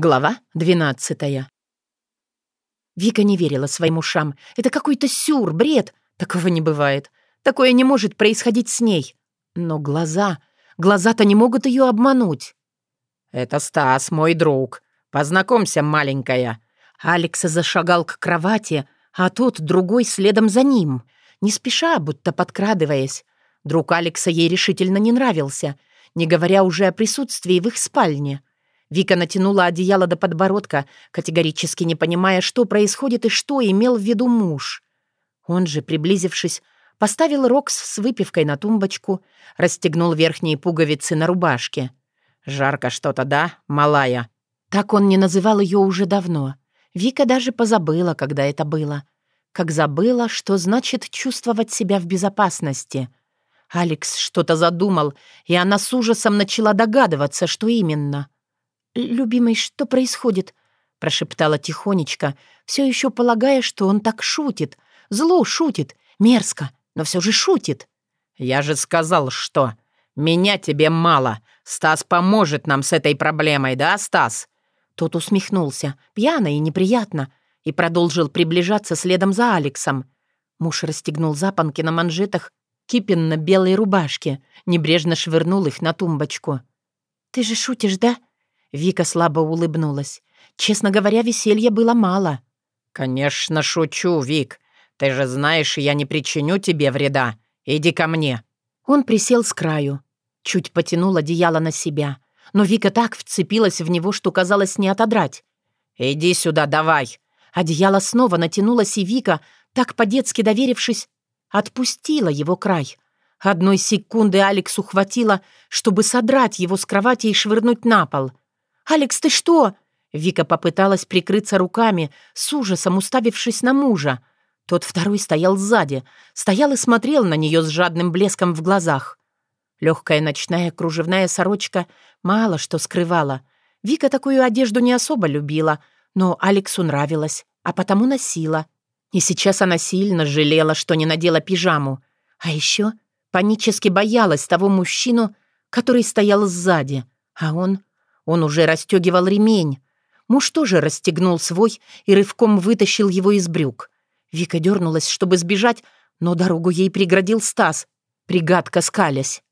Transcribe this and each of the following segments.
Глава двенадцатая. Вика не верила своим ушам. Это какой-то сюр, бред. Такого не бывает. Такое не может происходить с ней. Но глаза... Глаза-то не могут ее обмануть. «Это Стас, мой друг. Познакомься, маленькая». Алекс зашагал к кровати, а тот другой следом за ним, не спеша, будто подкрадываясь. Друг Алекса ей решительно не нравился, не говоря уже о присутствии в их спальне. Вика натянула одеяло до подбородка, категорически не понимая, что происходит и что имел в виду муж. Он же, приблизившись, поставил Рокс с выпивкой на тумбочку, расстегнул верхние пуговицы на рубашке. «Жарко что-то, да, малая?» Так он не называл ее уже давно. Вика даже позабыла, когда это было. Как забыла, что значит чувствовать себя в безопасности. Алекс что-то задумал, и она с ужасом начала догадываться, что именно — «Любимый, что происходит?» — прошептала тихонечко, все еще полагая, что он так шутит. Зло шутит, мерзко, но все же шутит. «Я же сказал, что меня тебе мало. Стас поможет нам с этой проблемой, да, Стас?» Тот усмехнулся, пьяно и неприятно, и продолжил приближаться следом за Алексом. Муж расстегнул запонки на манжетах кипенно-белой рубашки, небрежно швырнул их на тумбочку. «Ты же шутишь, да?» Вика слабо улыбнулась. Честно говоря, веселья было мало. «Конечно, шучу, Вик. Ты же знаешь, я не причиню тебе вреда. Иди ко мне». Он присел с краю. Чуть потянул одеяло на себя. Но Вика так вцепилась в него, что казалось не отодрать. «Иди сюда, давай!» Одеяло снова натянулось, и Вика, так по-детски доверившись, отпустила его край. Одной секунды Алексу хватило, чтобы содрать его с кровати и швырнуть на пол — «Алекс, ты что?» Вика попыталась прикрыться руками, с ужасом уставившись на мужа. Тот второй стоял сзади, стоял и смотрел на нее с жадным блеском в глазах. Легкая ночная кружевная сорочка мало что скрывала. Вика такую одежду не особо любила, но Алексу нравилась, а потому носила. И сейчас она сильно жалела, что не надела пижаму. А еще панически боялась того мужчину, который стоял сзади, а он он уже расстегивал ремень. Муж тоже расстегнул свой и рывком вытащил его из брюк. Вика дернулась, чтобы сбежать, но дорогу ей преградил Стас, пригадка скалясь.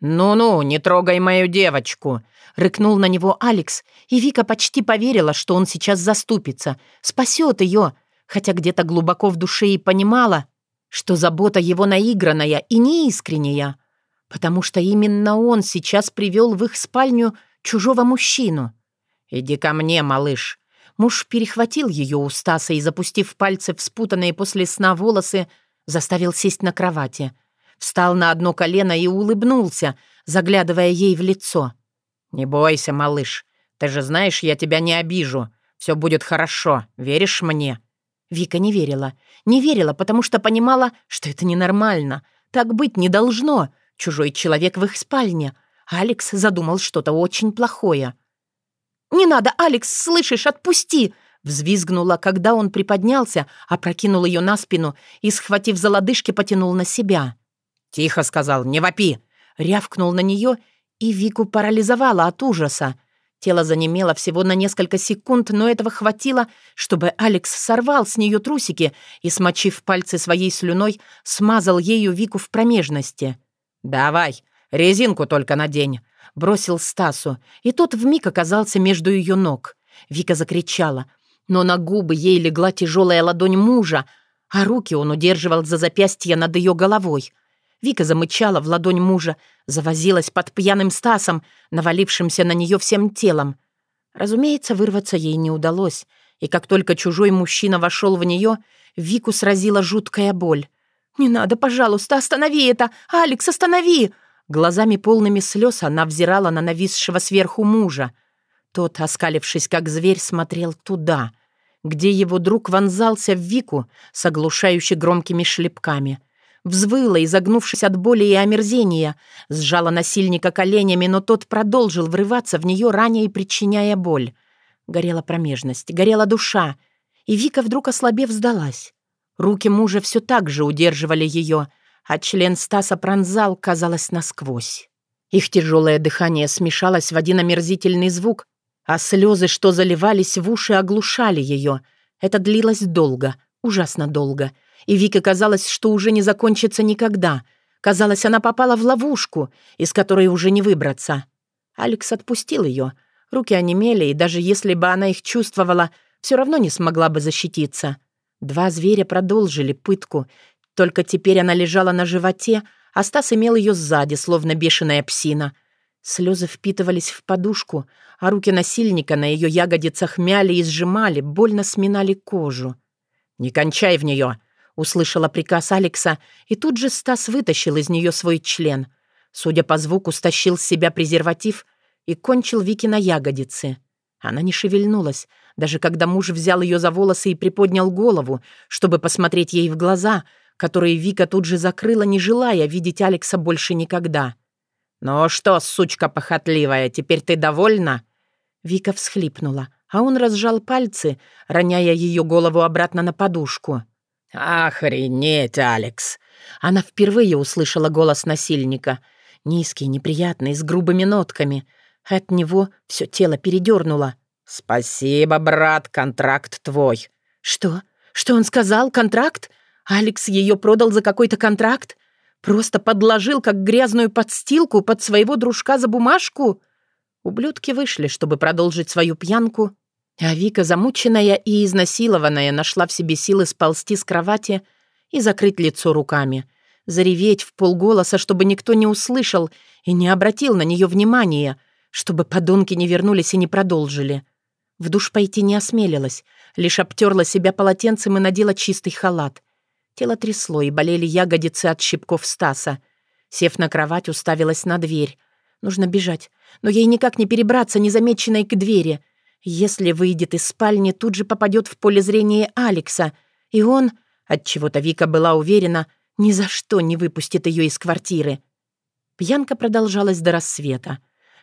«Ну-ну, не трогай мою девочку!» — рыкнул на него Алекс, и Вика почти поверила, что он сейчас заступится, спасет ее, хотя где-то глубоко в душе и понимала, что забота его наигранная и неискренняя, потому что именно он сейчас привел в их спальню чужого мужчину. «Иди ко мне, малыш». Муж перехватил ее у Стаса и, запустив пальцы в спутанные после сна волосы, заставил сесть на кровати. Встал на одно колено и улыбнулся, заглядывая ей в лицо. «Не бойся, малыш. Ты же знаешь, я тебя не обижу. Все будет хорошо. Веришь мне?» Вика не верила. Не верила, потому что понимала, что это ненормально. Так быть не должно. Чужой человек в их спальне — Алекс задумал что-то очень плохое. «Не надо, Алекс, слышишь, отпусти!» Взвизгнула, когда он приподнялся, опрокинул ее на спину и, схватив за лодыжки, потянул на себя. «Тихо», — сказал, — «не вопи!» Рявкнул на нее, и Вику парализовала от ужаса. Тело занемело всего на несколько секунд, но этого хватило, чтобы Алекс сорвал с нее трусики и, смочив пальцы своей слюной, смазал ею Вику в промежности. «Давай, «Резинку только надень», — бросил Стасу, и тот вмиг оказался между ее ног. Вика закричала, но на губы ей легла тяжелая ладонь мужа, а руки он удерживал за запястье над ее головой. Вика замычала в ладонь мужа, завозилась под пьяным Стасом, навалившимся на нее всем телом. Разумеется, вырваться ей не удалось, и как только чужой мужчина вошел в нее, Вику сразила жуткая боль. «Не надо, пожалуйста, останови это! Алекс, останови!» Глазами полными слез она взирала на нависшего сверху мужа. Тот, оскалившись как зверь, смотрел туда, где его друг вонзался в Вику с оглушающе громкими шлепками. Взвыла, изогнувшись от боли и омерзения, сжала насильника коленями, но тот продолжил врываться в нее, ранее причиняя боль. Горела промежность, горела душа, и Вика вдруг ослабев сдалась. Руки мужа все так же удерживали ее, а член Стаса пронзал, казалось, насквозь. Их тяжелое дыхание смешалось в один омерзительный звук, а слезы, что заливались в уши, оглушали ее. Это длилось долго, ужасно долго. И Вике казалось, что уже не закончится никогда. Казалось, она попала в ловушку, из которой уже не выбраться. Алекс отпустил ее. Руки онемели, и даже если бы она их чувствовала, все равно не смогла бы защититься. Два зверя продолжили пытку, только теперь она лежала на животе, а Стас имел ее сзади, словно бешеная псина. Слезы впитывались в подушку, а руки насильника на ее ягодицах мяли и сжимали, больно сминали кожу. «Не кончай в нее!» — услышала приказ Алекса, и тут же Стас вытащил из нее свой член. Судя по звуку, стащил с себя презерватив и кончил Вики на ягодице. Она не шевельнулась, даже когда муж взял ее за волосы и приподнял голову, чтобы посмотреть ей в глаза, которые Вика тут же закрыла, не желая видеть Алекса больше никогда. «Ну что, сучка похотливая, теперь ты довольна?» Вика всхлипнула, а он разжал пальцы, роняя ее голову обратно на подушку. «Охренеть, Алекс!» Она впервые услышала голос насильника. Низкий, неприятный, с грубыми нотками. От него все тело передернуло. «Спасибо, брат, контракт твой». «Что? Что он сказал? Контракт? Алекс ее продал за какой-то контракт? Просто подложил, как грязную подстилку, под своего дружка за бумажку?» Ублюдки вышли, чтобы продолжить свою пьянку, а Вика, замученная и изнасилованная, нашла в себе силы сползти с кровати и закрыть лицо руками, зареветь в полголоса, чтобы никто не услышал и не обратил на нее внимания, чтобы подонки не вернулись и не продолжили. В душ пойти не осмелилась, лишь обтерла себя полотенцем и надела чистый халат. Тело трясло, и болели ягодицы от щипков Стаса. Сев на кровать, уставилась на дверь. Нужно бежать, но ей никак не перебраться незамеченной к двери. Если выйдет из спальни, тут же попадет в поле зрения Алекса, и он, от чего то Вика была уверена, ни за что не выпустит ее из квартиры. Пьянка продолжалась до рассвета.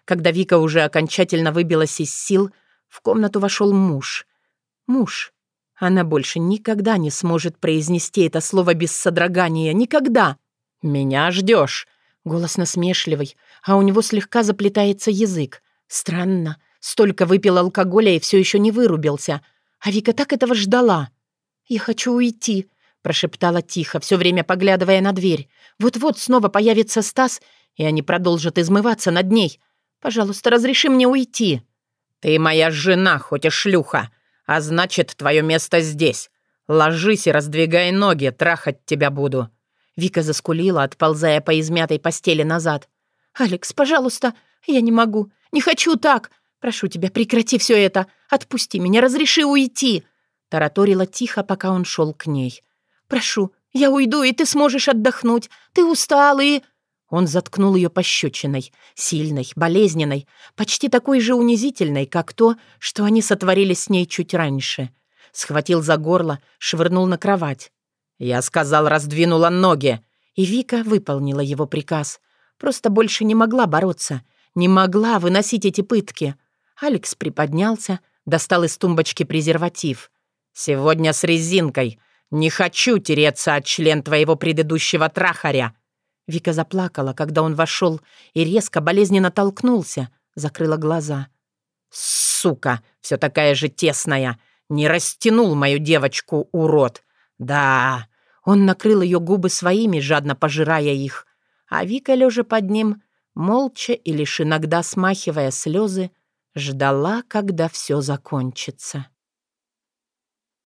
Когда Вика уже окончательно выбилась из сил, в комнату вошел муж. Муж, она больше никогда не сможет произнести это слово без содрогания. Никогда. «Меня ждешь. Голос насмешливый, а у него слегка заплетается язык. Странно. Столько выпил алкоголя и все еще не вырубился. А Вика так этого ждала. «Я хочу уйти», — прошептала тихо, все время поглядывая на дверь. «Вот-вот снова появится Стас, и они продолжат измываться над ней. Пожалуйста, разреши мне уйти». «Ты моя жена, хоть и шлюха», а значит, твое место здесь. Ложись и раздвигай ноги, трахать тебя буду». Вика заскулила, отползая по измятой постели назад. «Алекс, пожалуйста, я не могу, не хочу так. Прошу тебя, прекрати все это. Отпусти меня, разреши уйти». Тараторила тихо, пока он шел к ней. «Прошу, я уйду, и ты сможешь отдохнуть. Ты устал и...» Он заткнул ее пощечиной, сильной, болезненной, почти такой же унизительной, как то, что они сотворили с ней чуть раньше. Схватил за горло, швырнул на кровать. «Я сказал, раздвинула ноги!» И Вика выполнила его приказ. Просто больше не могла бороться, не могла выносить эти пытки. Алекс приподнялся, достал из тумбочки презерватив. «Сегодня с резинкой. Не хочу тереться от член твоего предыдущего трахаря!» Вика заплакала, когда он вошел и резко, болезненно толкнулся, закрыла глаза. «Сука, все такая же тесная! Не растянул мою девочку, урод! Да!» Он накрыл ее губы своими, жадно пожирая их, а Вика, лежа под ним, молча и лишь иногда смахивая слезы, ждала, когда все закончится.